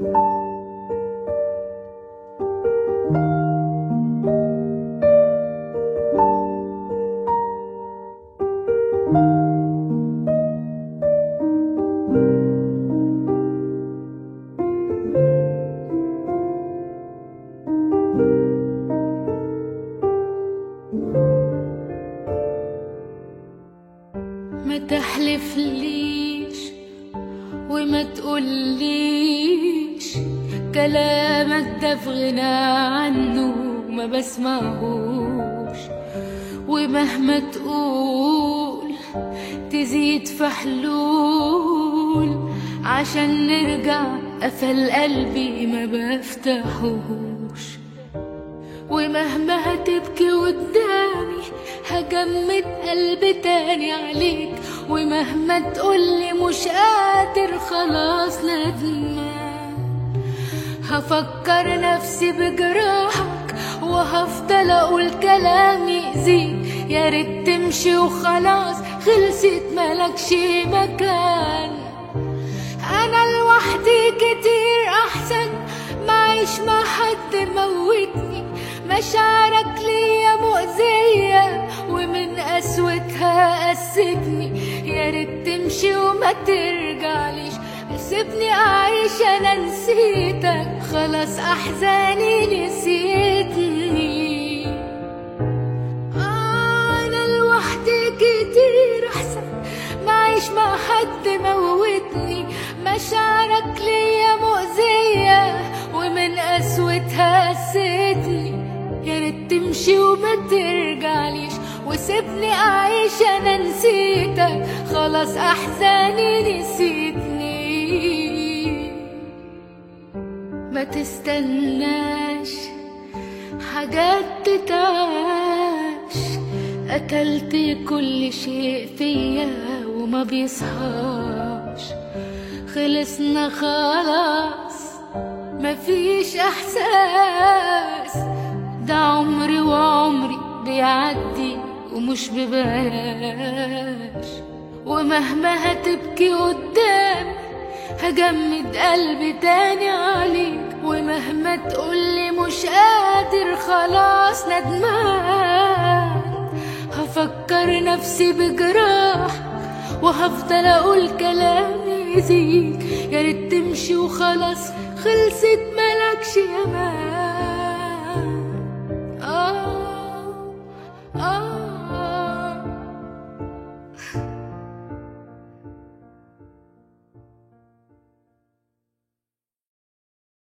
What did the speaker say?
ما تحلفليش وما تقوليش كلامك ده في غنى عنه ما بسمعهوش. ومهما تقول تزيد في حلول عشان نرجع قفل قلبي ما بفتحوش. ومهما هتبكي قدامي هجمد قلبي تاني عليك. ومهما تقولي مش قادر خلاص ندمان هفكر نفسي بجراحك وهفضل أقول كلام يأذيك. يا ريت تمشي وخلاص خلصت ملكش مكان. أنا لوحدي كتير أحسن معيش مع حد موتني. مشاعرك ليا مؤذية ومن قسوتها قستني يا ريت تمشي وما ترجعليش. سيبني أعيش أنا نسيتك. خلاص أحزاني نسيتني. أنا لوحدي كتير أحسن. معيش مع حد موتني. مشاعرك ليا مؤذية ومن قسوتها قستني يا ريت تمشي وما ترجعليش. وسيبني أعيش خلاص أحزاني نسيتني. ما تستناش حاجات تتعاش قتلت كل شيء فيا وما بيصحاش. خلصنا خلاص مفيش إحساس. ده عمري وعمري بيعدي. ومش ببلاش. ومهما هتبكي قدام هجمد قلبي تاني عليك. ومهما تقولي مش قادر خلاص ندمان هفكر نفسي بجراح وهفضل أقول كلام يزيد يا ريت تمشي وخلاص خلصت ملكش أمان.